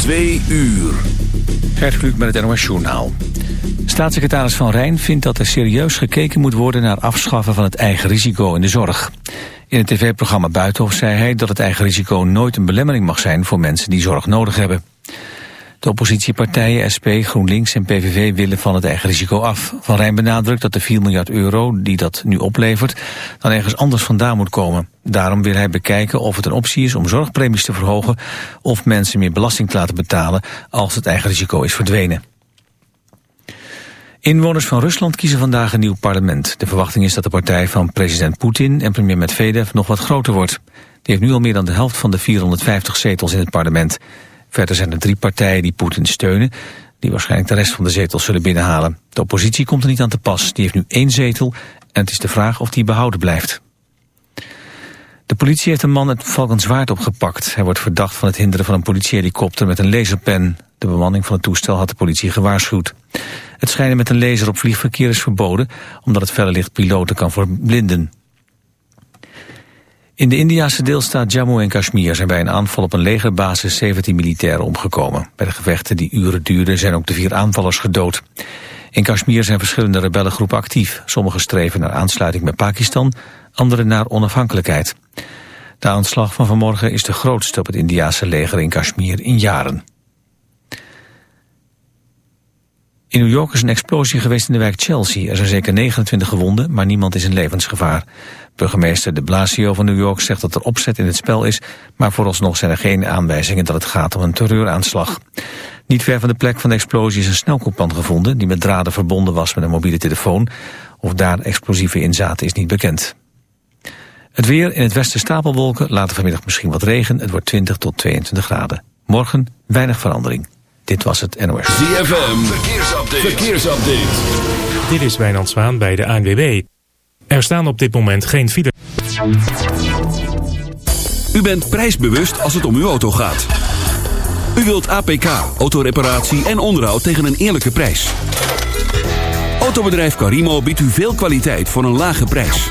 Twee uur. Gert Kluk met het NOS Journaal. Staatssecretaris Van Rijn vindt dat er serieus gekeken moet worden... naar afschaffen van het eigen risico in de zorg. In het tv-programma Buitenhof zei hij dat het eigen risico... nooit een belemmering mag zijn voor mensen die zorg nodig hebben. De oppositiepartijen SP, GroenLinks en PVV willen van het eigen risico af. Van Rijn benadrukt dat de 4 miljard euro die dat nu oplevert... dan ergens anders vandaan moet komen. Daarom wil hij bekijken of het een optie is om zorgpremies te verhogen... of mensen meer belasting te laten betalen als het eigen risico is verdwenen. Inwoners van Rusland kiezen vandaag een nieuw parlement. De verwachting is dat de partij van president Poetin en premier Medvedev nog wat groter wordt. Die heeft nu al meer dan de helft van de 450 zetels in het parlement. Verder zijn er drie partijen die Poetin steunen... die waarschijnlijk de rest van de zetels zullen binnenhalen. De oppositie komt er niet aan te pas. Die heeft nu één zetel en het is de vraag of die behouden blijft. De politie heeft een man het Valkenswaard opgepakt. Hij wordt verdacht van het hinderen van een politiehelikopter met een laserpen. De bemanning van het toestel had de politie gewaarschuwd. Het schijnen met een laser op vliegverkeer is verboden... omdat het felle licht piloten kan verblinden. In de Indiase deelstaat Jammu en Kashmir zijn bij een aanval op een legerbasis 17 militairen omgekomen. Bij de gevechten die uren duurden zijn ook de vier aanvallers gedood. In Kashmir zijn verschillende rebellengroepen actief. Sommigen streven naar aansluiting met Pakistan, anderen naar onafhankelijkheid. De aanslag van vanmorgen is de grootste op het Indiase leger in Kashmir in jaren. In New York is een explosie geweest in de wijk Chelsea. Er zijn zeker 29 gewonden, maar niemand is in levensgevaar. Burgemeester de Blasio van New York zegt dat er opzet in het spel is... maar vooralsnog zijn er geen aanwijzingen dat het gaat om een terreuraanslag. Niet ver van de plek van de explosie is een snelkookpan gevonden... die met draden verbonden was met een mobiele telefoon. Of daar explosieven in zaten is niet bekend. Het weer in het westen stapelwolken, later vanmiddag misschien wat regen. Het wordt 20 tot 22 graden. Morgen weinig verandering. Dit was het NOS. ZFM, verkeersupdate. verkeersupdate. Dit is Wijnand Zwaan bij de ANWB. Er staan op dit moment geen file. U bent prijsbewust als het om uw auto gaat. U wilt APK, autoreparatie en onderhoud tegen een eerlijke prijs. Autobedrijf Carimo biedt u veel kwaliteit voor een lage prijs.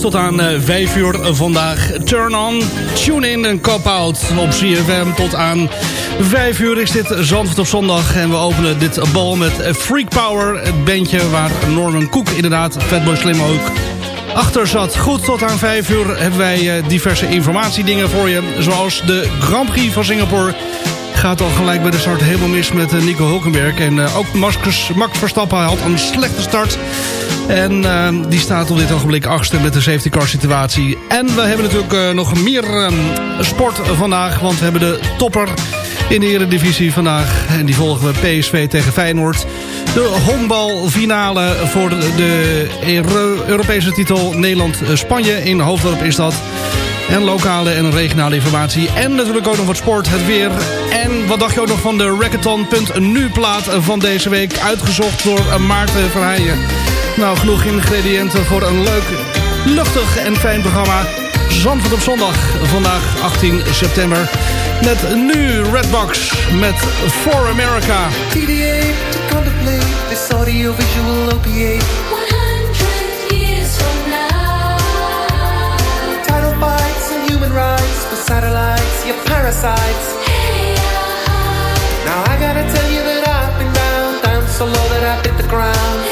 Tot aan 5 eh, uur vandaag. Turn on, tune in en cop out op CFM. Tot aan 5 uur is dit Zandvoort op zondag. En we openen dit bal met Freak Power. Het bandje waar Norman Cook inderdaad, Fatboy Slim ook achter zat. Goed, tot aan 5 uur hebben wij eh, diverse informatiedingen voor je. Zoals de Grand Prix van Singapore gaat al gelijk bij de start helemaal mis met eh, Nico Hulkenberg. En ook Max, Max Verstappen had een slechte start. En uh, die staat op dit ogenblik achtste met de safety car situatie. En we hebben natuurlijk nog meer um, sport vandaag. Want we hebben de topper in de eredivisie vandaag. En die volgen we PSV tegen Feyenoord. De honkbalfinale voor de Europese titel Nederland-Spanje. In Hoofddorp is dat. En lokale en regionale informatie. En natuurlijk ook nog wat sport, het weer. En wat dacht je ook nog van de Rackathon.nu plaat van deze week. Uitgezocht door Maarten Verheijen. Nou, genoeg ingrediënten voor een leuk, luchtig en fijn programma. Zandvoort op zondag, vandaag 18 september. Met nu Redbox met For America. TDA to contemplate this audio-visual. Satellites, your parasites. Hey, Now I gotta tell you that I've been down, down so low that I hit the ground.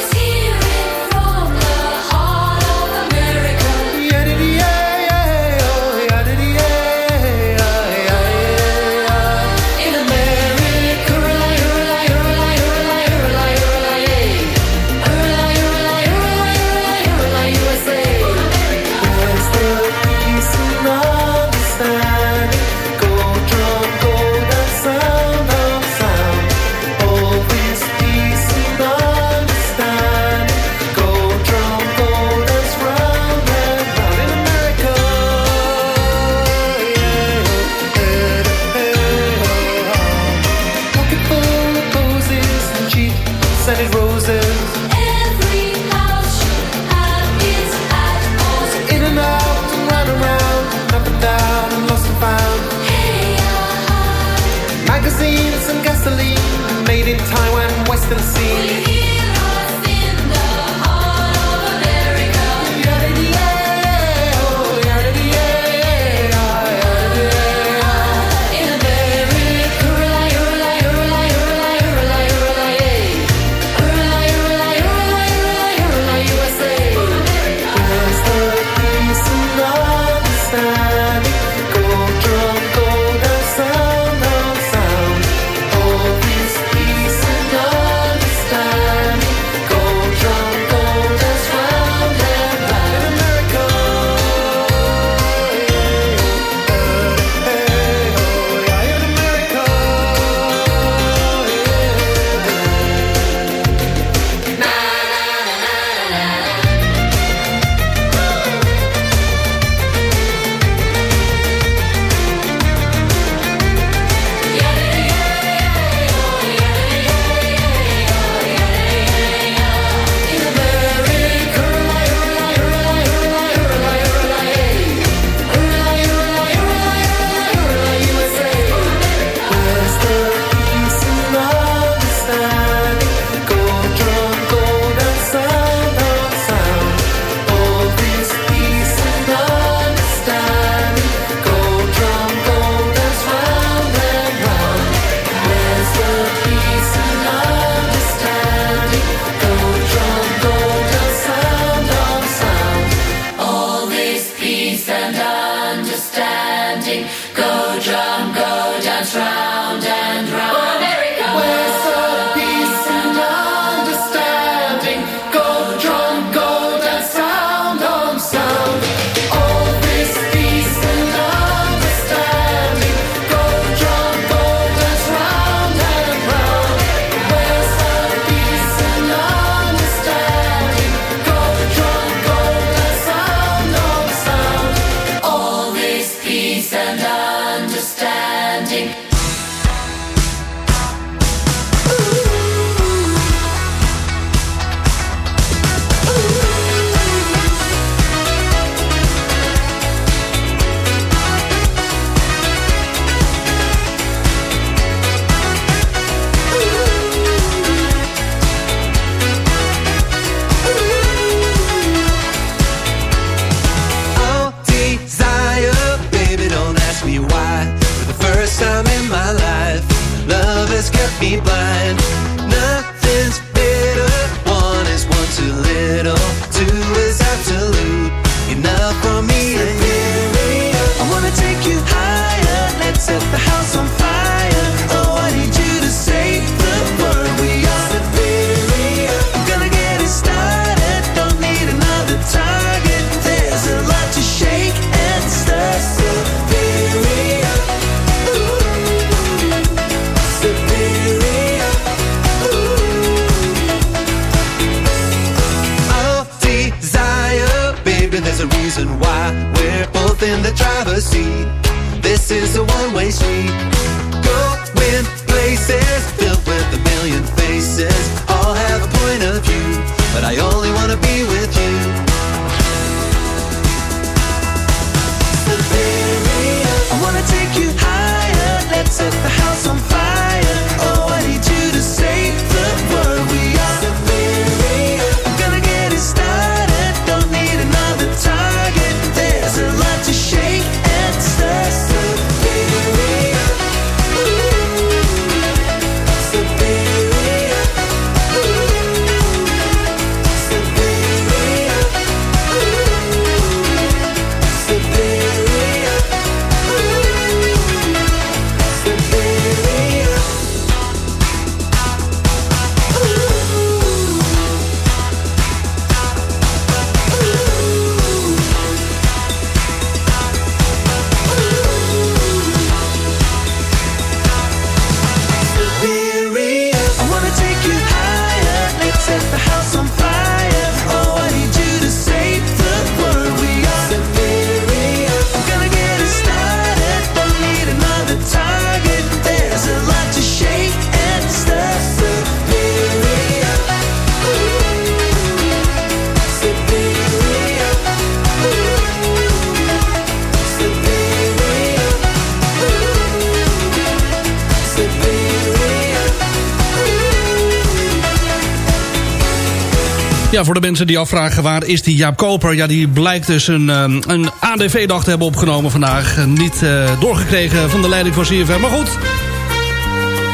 Ja, voor de mensen die afvragen waar is die Jaap Koper... ja, die blijkt dus een, ehm, een ADV-dag te hebben opgenomen vandaag. Niet eh, doorgekregen van de leiding van CFM, maar goed...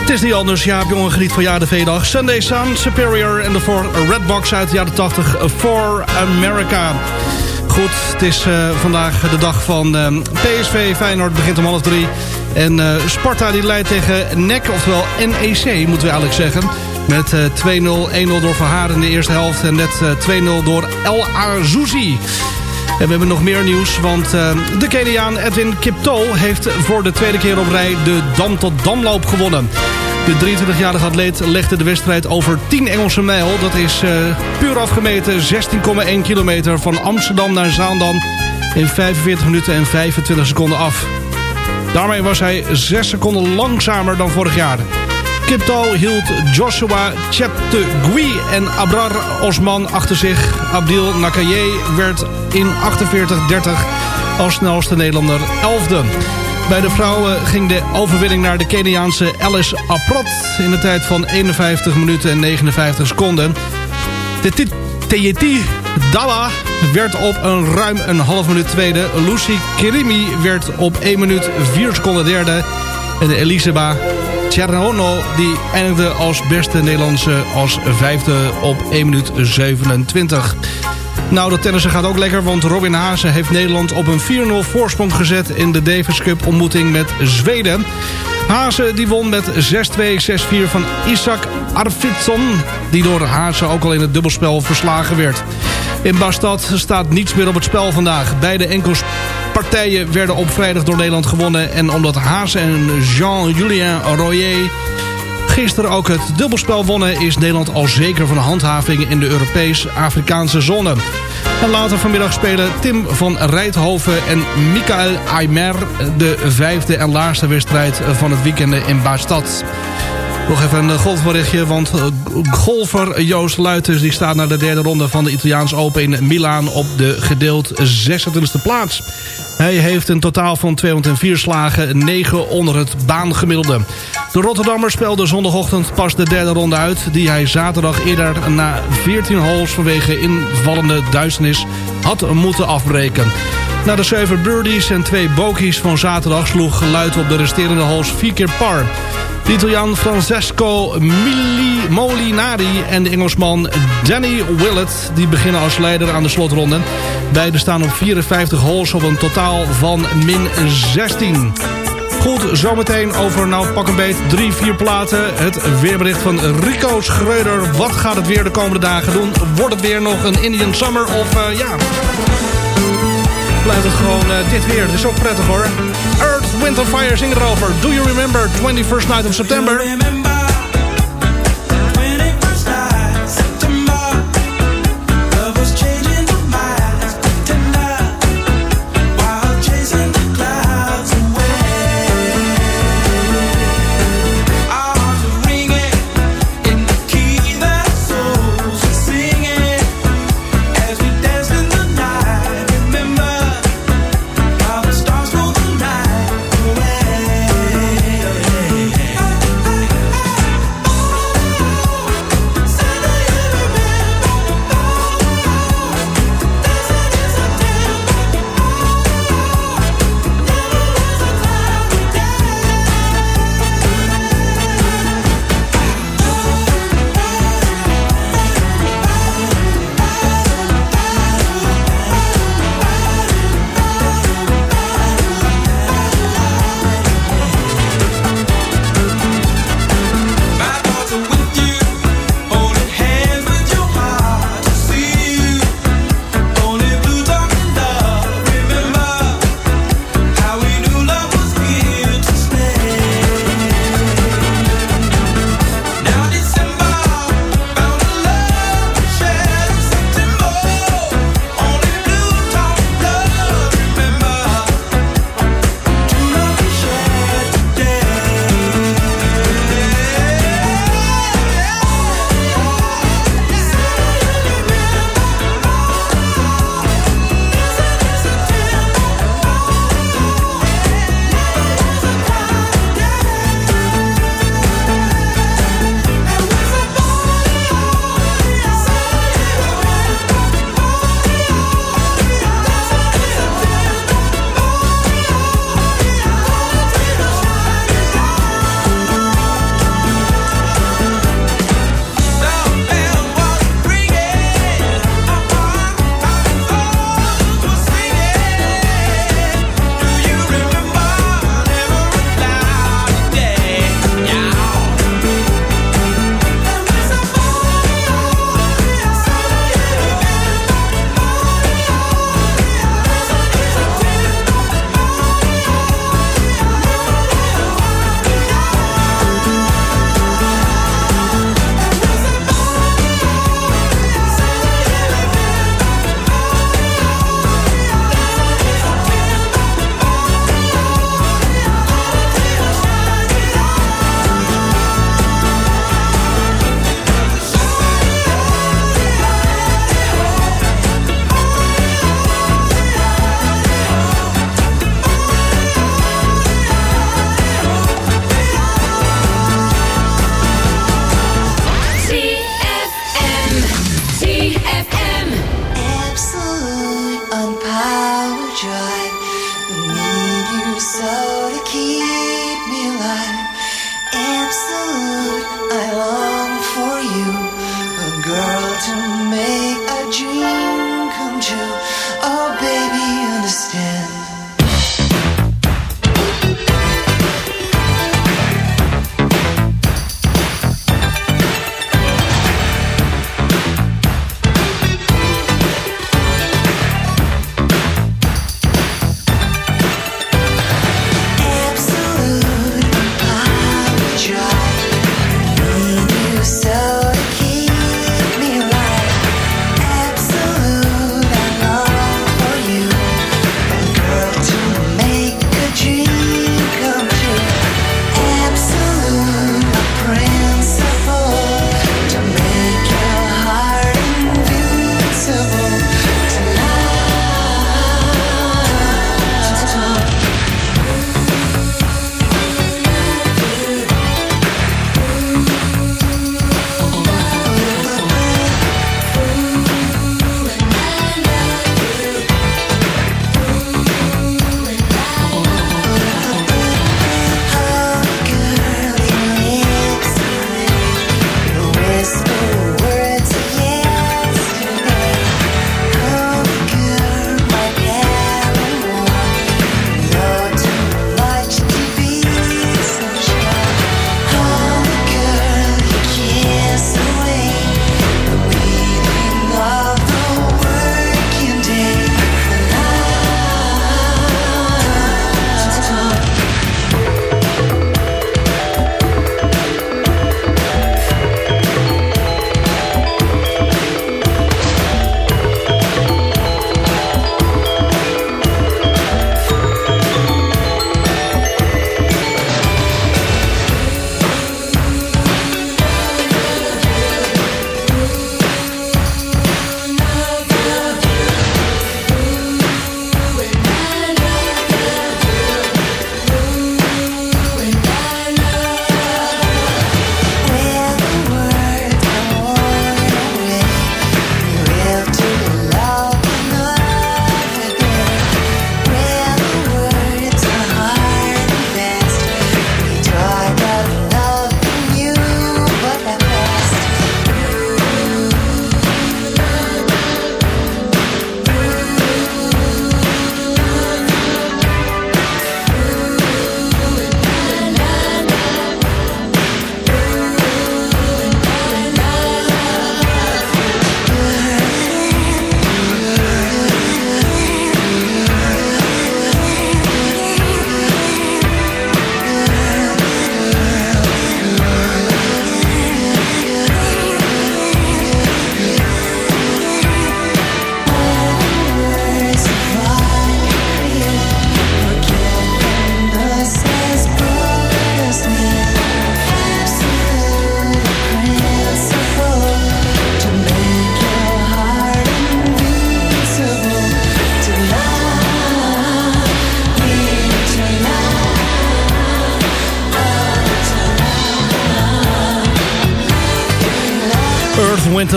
Het is niet anders. Jaap Jongen geniet van je ADV-dag. Sunday Sun, Superior en de voor Redbox uit de jaren 80 For America. Goed, het is eh, vandaag de dag van ehm, PSV. Feyenoord begint om half drie. En eh, Sparta die leidt tegen NEC, oftewel NEC moeten we eigenlijk zeggen. Met eh 2-0, 1-0 door Verhaar in de eerste helft. En net eh, 2-0 door El Arzouzi. En we hebben nog meer nieuws, want eh, de Keniaan Edwin Kipto... heeft voor de tweede keer op rij de Dam tot Damloop gewonnen. De 23-jarige atleet legde de wedstrijd over 10 Engelse mijl. Dat is eh, puur afgemeten 16,1 kilometer van Amsterdam naar Zaandam... in 45 minuten en 25 seconden af. Daarmee was hij 6 seconden langzamer dan vorig jaar. Kipto hield Joshua Cheptegui en Abrar Osman achter zich. Abdil Nakaye werd in 48-30 als snelste Nederlander 11e. Bij de vrouwen ging de overwinning naar de Keniaanse Alice Aprot... in de tijd van 51 minuten en 59 seconden. De Tejeti Dawa werd op een ruim een half minuut tweede. Lucy Kirimi werd op 1 minuut 4 seconden derde. En de Elisaba Chernono die eindigde als beste Nederlandse als vijfde op 1 minuut 27. Nou, dat tennissen gaat ook lekker, want Robin Haase heeft Nederland op een 4-0 voorsprong gezet in de Davis Cup ontmoeting met Zweden. Haase die won met 6-2, 6-4 van Isaac Arvidsson, die door Haase ook al in het dubbelspel verslagen werd. In Bastad staat niets meer op het spel vandaag. Beide enkels partijen werden op vrijdag door Nederland gewonnen. En omdat Haase en Jean-Julien Royer gisteren ook het dubbelspel wonnen... is Nederland al zeker van de handhaving in de Europees-Afrikaanse zone. En later vanmiddag spelen Tim van Rijthoven en Michael Aymer... de vijfde en laatste wedstrijd van het weekend in Baastad. Nog even een golfberichtje, want eh, golfer Joost Luiters... die staat naar de derde ronde van de Italiaans Open in Milaan... op de gedeeld 26e plaats. Hij heeft een totaal van 204 slagen, 9 onder het baangemiddelde. De Rotterdammer speelde zondagochtend pas de derde ronde uit... die hij zaterdag eerder na 14 holes vanwege invallende duisternis had moeten afbreken. Na de 7 birdies en twee bogies van zaterdag sloeg Luiten op de resterende holes vier keer par. De Italiaan Francesco Mili Molinari en de Engelsman Danny Willett... die beginnen als leider aan de slotronde. Beiden staan op 54 holes op een totaal van min 16. Goed, zometeen over nou pak een beet drie, vier platen. Het weerbericht van Rico Schreuder. Wat gaat het weer de komende dagen doen? Wordt het weer nog een Indian Summer of eh, ja... Blijft het gewoon eh, dit weer. Het is ook prettig hoor. Earth, Wind Fire, zing erover. Do you remember 21st night of September?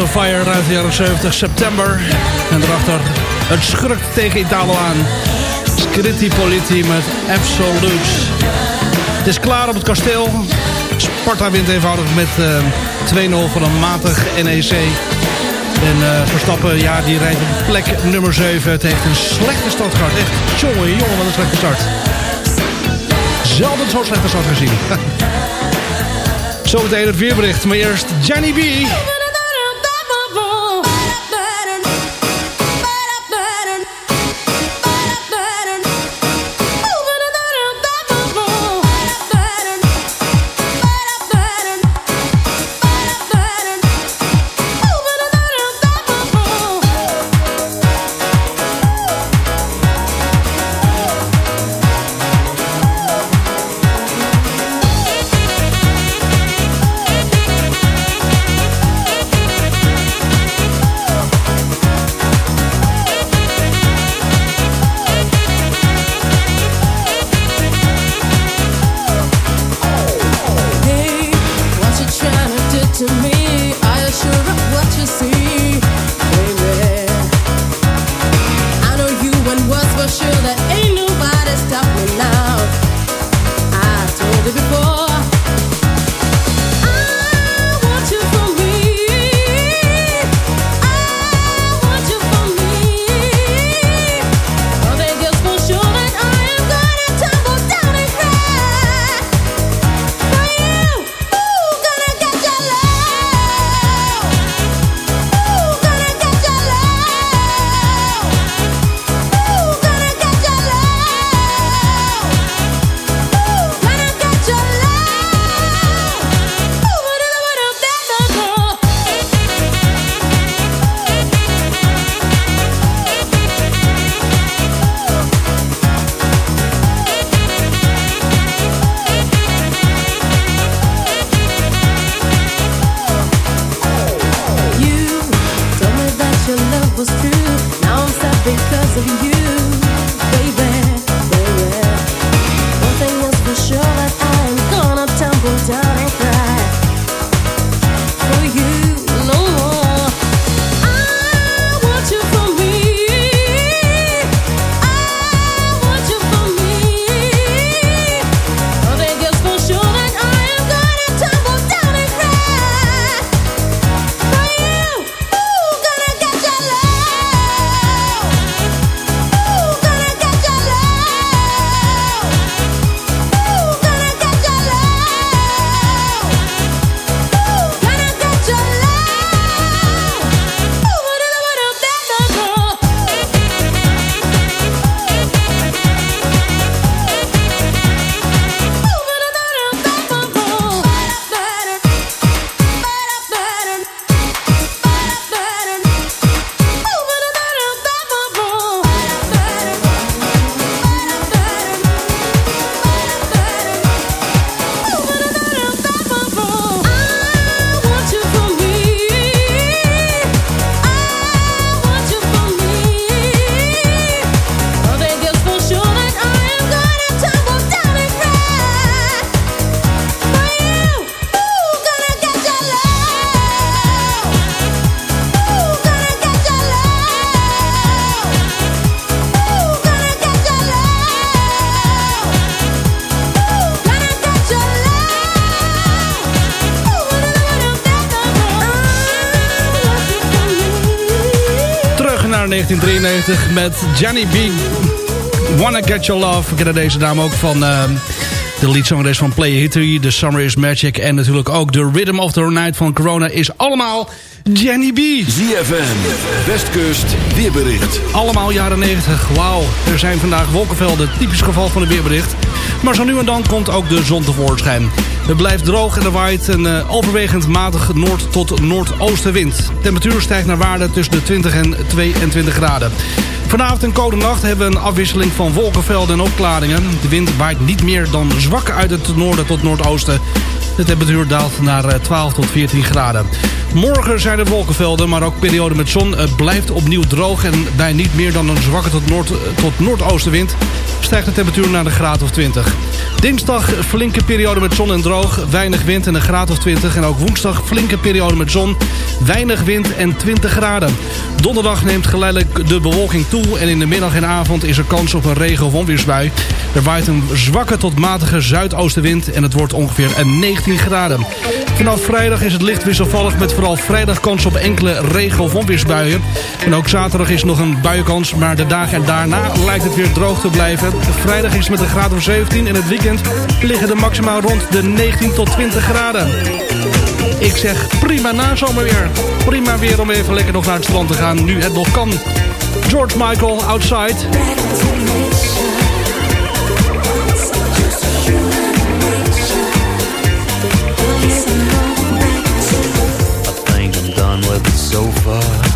Fire uit de jaren 70, september. En daarachter het schurkt tegen Italo aan. Scritti Politi met Absolutes. Het is klaar op het kasteel. Sparta wint eenvoudig met eh 2-0 van een matig NEC. En eh, Verstappen, ja, die rijdt op plek nummer 7. Het heeft een slechte start gehad. Echt, jongen, jongen, wat een slechte start. Zelden zo'n slechte start gezien. Zometeen het weerbericht, maar eerst Johnny B. 1993 met Johnny B. Wanna Get Your Love. We kennen deze naam ook van uh, de liedzangeres van Play History, The Summer is Magic... en natuurlijk ook The Rhythm of the Night van Corona is allemaal Jenny B. ZFM, Westkust, weerbericht. Allemaal jaren 90. Wauw, er zijn vandaag wolkenvelden. Typisch geval van het weerbericht. Maar zo nu en dan komt ook de zon tevoorschijn. Het blijft droog en er waait een eh, overwegend matig noord- tot noordoostenwind. Temperatuur stijgt naar waarde tussen de 20 en 22 graden. Vanavond en koude nacht hebben we een afwisseling van wolkenvelden en opklaringen. De wind waait niet meer dan zwak uit het noorden tot noordoosten. De temperatuur daalt naar eh, 12 tot 14 graden. Morgen zijn kleine wolkenvelden, maar ook perioden met zon. Het blijft opnieuw droog en bij niet meer dan een zwakke tot, noord, tot noordoostenwind... stijgt de temperatuur naar een graad of 20. Dinsdag flinke periode met zon en droog, weinig wind en een graad of 20. En ook woensdag flinke periode met zon, weinig wind en 20 graden. Donderdag neemt geleidelijk de bewolking toe... en in de middag en avond is er kans op een regen- of onweersbui. Er waait een zwakke tot matige zuidoostenwind en het wordt ongeveer een 19 graden. Vanaf vrijdag is het licht wisselvallig met vooral vrijdag kans op enkele regen- of onweersbuien. En ook zaterdag is nog een buienkans, maar de dagen daarna lijkt het weer droog te blijven. Vrijdag is met een graad of 17 en het weekend liggen de maximaal rond de 19 tot 20 graden. Ik zeg prima na zomerweer. Prima weer om even lekker nog naar het strand te gaan, nu het nog kan. George Michael, Outside. Sofa. I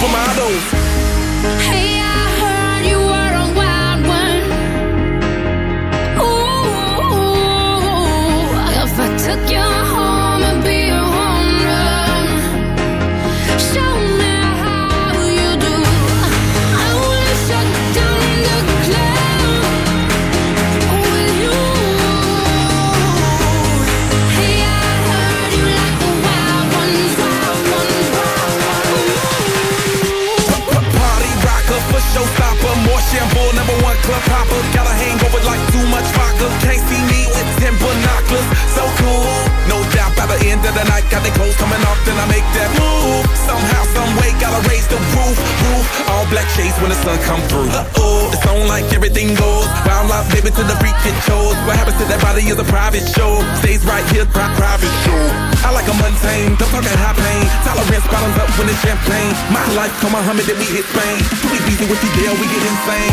for Muhammad, then we hit Spain. We easy with you there, we get insane.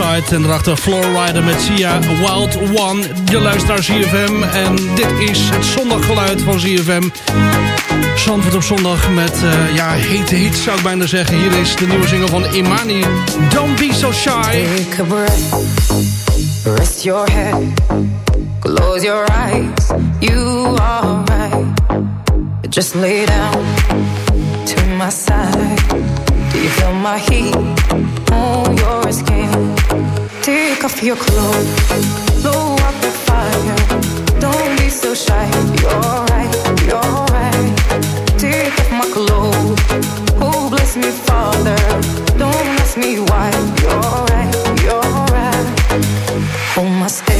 Outside. En daarachter Floorrider met Sia Wild One. Je luistert ZFM. En dit is het zondaggeluid van ZFM. Zandvoort op zondag met uh, ja, hete hits zou ik bijna zeggen. Hier is de nieuwe single van Imani. Don't be so shy. Take a breath. Rest your head. Close your eyes. You are right. Just lay down to my side. Do you feel my heat? Oh, on your skin. Take off your clothes, blow up the fire. Don't be so shy, you're right, you're right. Take off my clothes, oh bless me, Father. Don't ask me why, you're right, you're right. Oh my.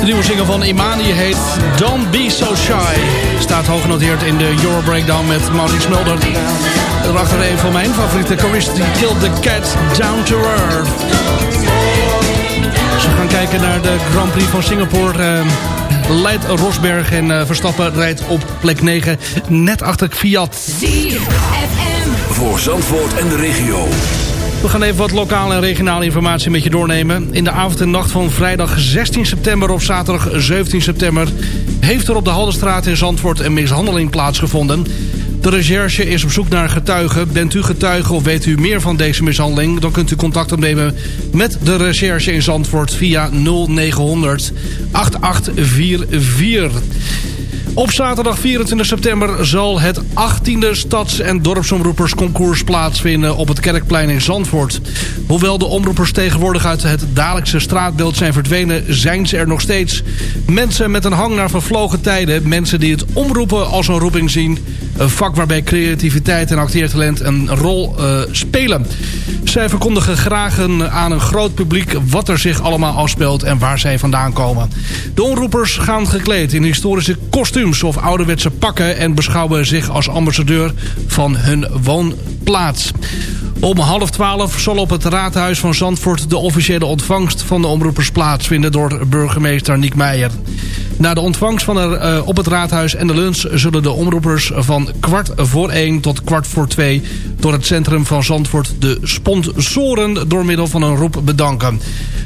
De nieuwe single van Imani heet Don't Be So Shy. Staat hooggenoteerd in de Euro Breakdown met Maurits Mulder. Erachter een van mijn favoriete choristen die Killed the Cat Down to Earth. We gaan kijken naar de Grand Prix van Singapore... Eh, leidt Rosberg en eh, Verstappen rijdt op plek 9 net achter Fiat. FM voor Zandvoort en de regio. We gaan even wat lokale en regionale informatie met je doornemen. In de avond en nacht van vrijdag 16 september op zaterdag 17 september... heeft er op de Haldenstraat in Zandvoort een mishandeling plaatsgevonden. De recherche is op zoek naar getuigen. Bent u getuige of weet u meer van deze mishandeling... dan kunt u contact opnemen met de recherche in Zandvoort via 0900 8844. Op zaterdag 24 september zal het 18e Stads- en Dorpsomroepersconcours plaatsvinden op het Kerkplein in Zandvoort. Hoewel de omroepers tegenwoordig uit het dagelijkse straatbeeld zijn verdwenen, zijn ze er nog steeds. Mensen met een hang naar vervlogen tijden, mensen die het omroepen als een roeping zien. Een vak waarbij creativiteit en acteertalent een rol eh, spelen. Zij verkondigen graag aan een groot publiek wat er zich allemaal afspeelt en waar zij vandaan komen. De omroepers gaan gekleed in historische kostuums of ouderwetse pakken... en beschouwen zich als ambassadeur van hun woonplaats. Om half twaalf zal op het raadhuis van Zandvoort... de officiële ontvangst van de omroepers plaatsvinden... door burgemeester Niek Meijer. Na de ontvangst van er, eh, op het raadhuis en de lunch... zullen de omroepers van kwart voor één tot kwart voor twee... door het centrum van Zandvoort de sponsoren... door middel van een roep bedanken.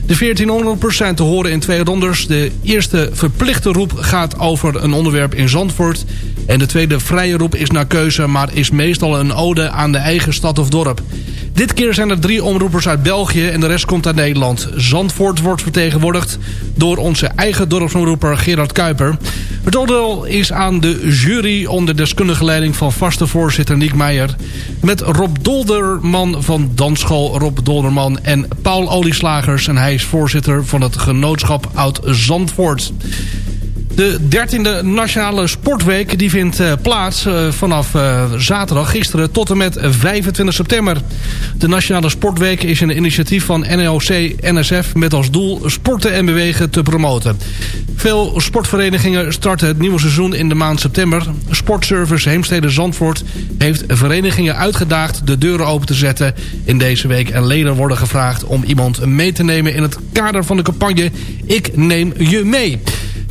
De 14 omroepers zijn te horen in twee rondes. De eerste verplichte roep gaat over een onderwerp in Zandvoort... En de tweede vrije roep is naar keuze, maar is meestal een ode aan de eigen stad of dorp. Dit keer zijn er drie omroepers uit België en de rest komt uit Nederland. Zandvoort wordt vertegenwoordigd door onze eigen dorpsomroeper Gerard Kuiper. Het oordeel is aan de jury onder deskundige leiding van vaste voorzitter Niek Meijer. Met Rob Dolderman van Dansschool Rob Dolderman en Paul Olieslagers. En hij is voorzitter van het genootschap Oud Zandvoort. De 13e Nationale Sportweek die vindt eh, plaats eh, vanaf eh, zaterdag, gisteren, tot en met 25 september. De Nationale Sportweek is een initiatief van NOC-NSF met als doel sporten en bewegen te promoten. Veel sportverenigingen starten het nieuwe seizoen in de maand september. Sportservice Heemstede Zandvoort heeft verenigingen uitgedaagd de deuren open te zetten in deze week. En leden worden gevraagd om iemand mee te nemen in het kader van de campagne Ik neem je mee.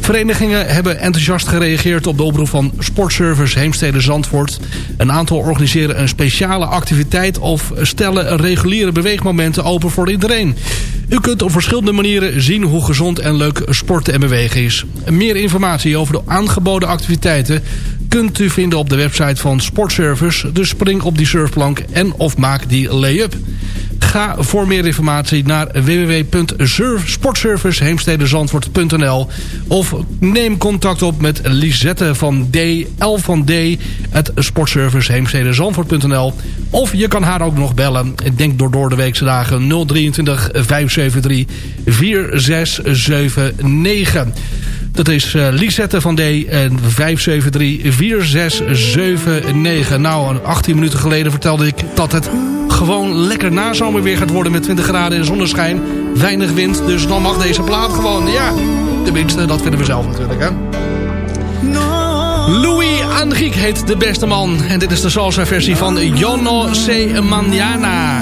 Verenigingen hebben enthousiast gereageerd op de oproep van Sportservice Heemstede Zandvoort. Een aantal organiseren een speciale activiteit of stellen reguliere beweegmomenten open voor iedereen. U kunt op verschillende manieren zien hoe gezond en leuk sporten en bewegen is. Meer informatie over de aangeboden activiteiten kunt u vinden op de website van Sportservice. Dus spring op die surfplank en of maak die lay-up. Ga voor meer informatie naar www.sportserviceheemstedenzandvoort.nl of neem contact op met Lisette van D, L van D, het sportserviceheemstedenzandvoort.nl of je kan haar ook nog bellen. Denk door door de weekse dagen 023 573 4679. Dat is uh, Lisette van D en 573-4679. Nou, 18 minuten geleden vertelde ik dat het gewoon lekker nazomerweer gaat worden met 20 graden en zonneschijn. Weinig wind, dus dan mag deze plaat gewoon. Ja, tenminste, dat vinden we zelf natuurlijk, hè. Louis Angiek heet de beste man. En dit is de salsa versie van Yo no sé mañana.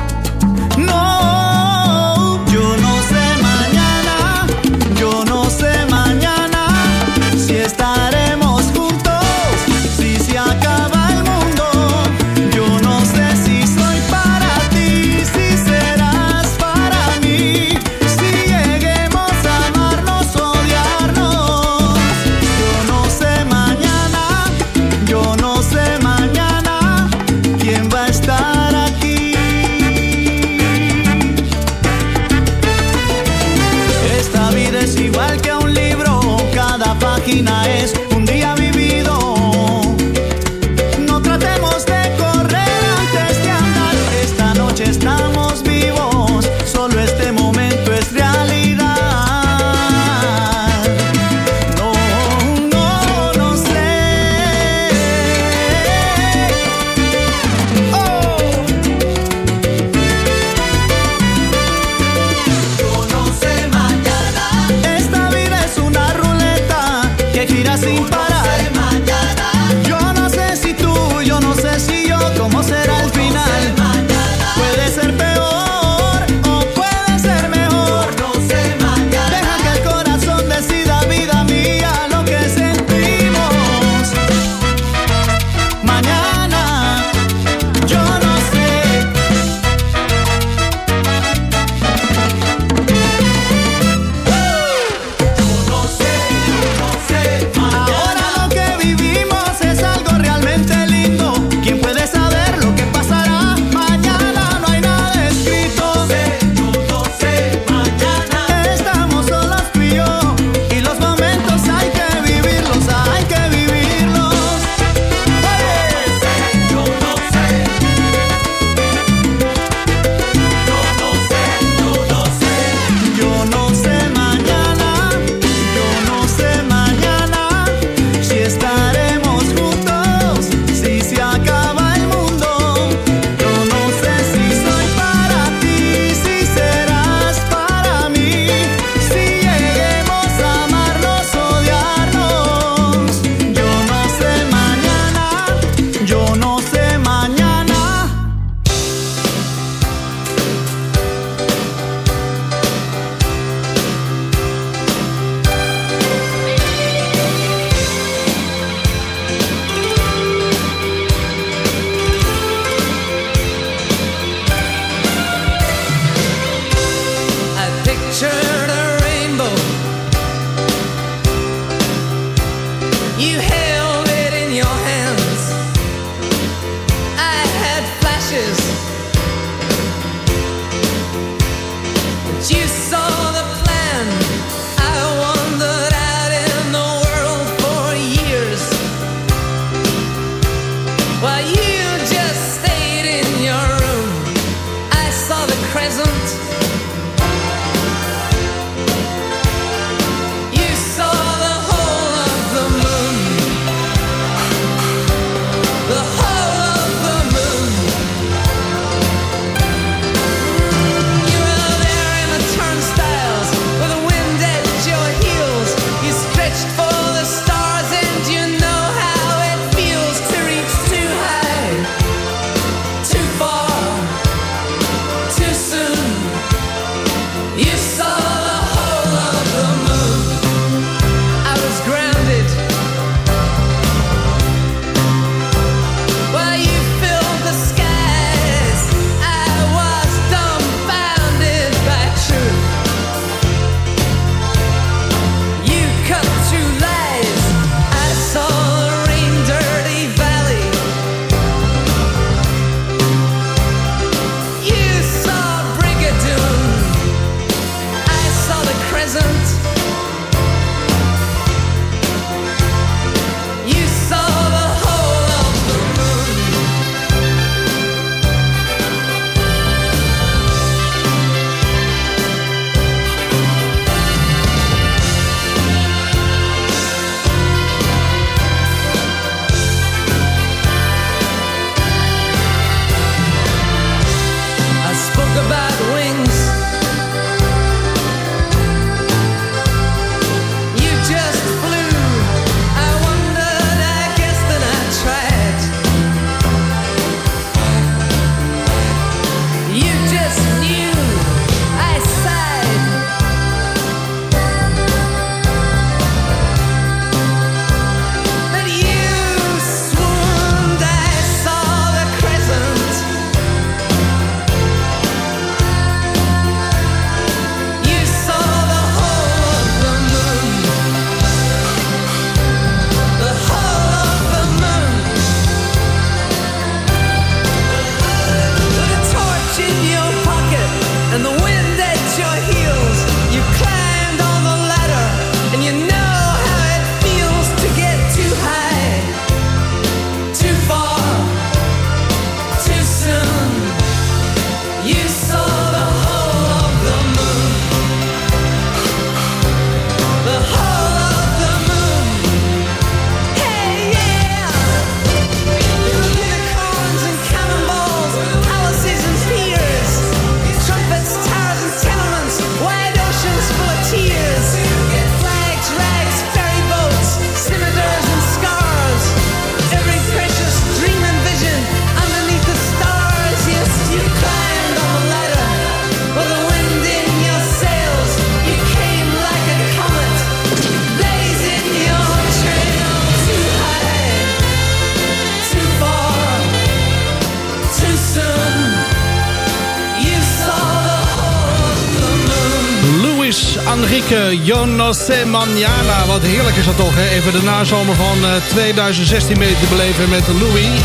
Sé mañana. Wat heerlijk is dat toch, hè? Even de nazomer van eh, 2016 mee te beleven met Louis.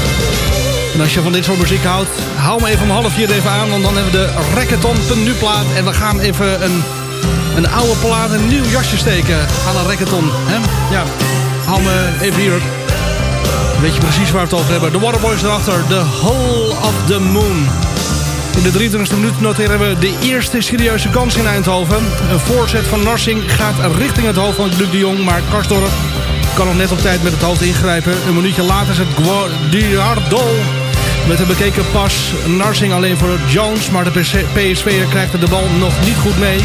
En als je van dit soort muziek houdt, hou me even om half vier even aan. Want dan hebben we de Reggaeton nu-plaat. En we gaan even een, een oude plaat, een nieuw jasje steken aan een Reggaeton. Hè? Ja, hou me even hier. Weet je precies waar we het over hebben. De Waterboys erachter, The Whole of the Moon. In de 23e minuut noteren we de eerste serieuze kans in Eindhoven. Een voorzet van Narsing gaat richting het hoofd van Luc de Jong... maar Karsdorp kan nog net op tijd met het hoofd ingrijpen. Een minuutje later is het Guardiardo met een bekeken pas. Narsing alleen voor Jones, maar de PSV krijgt de bal nog niet goed mee.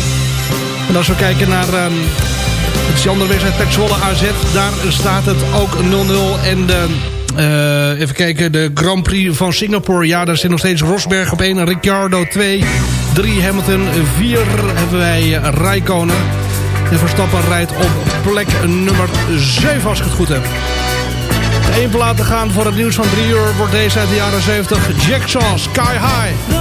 En als we kijken naar ehm, het andere wedstrijd Pek Zwolle AZ... daar staat het ook 0-0 en de... Eh, even kijken, de Grand Prix van Singapore. Ja, daar zit nog steeds Rosberg op 1, Ricciardo 2, 3 Hamilton, 4 hebben wij eh, Rijkonen. En Verstappen rijdt op plek nummer 7 als ik het goed heb. Eén plaat te gaan voor het nieuws van 3 uur wordt deze uit de jaren 70. Jack Shaw, Sky High.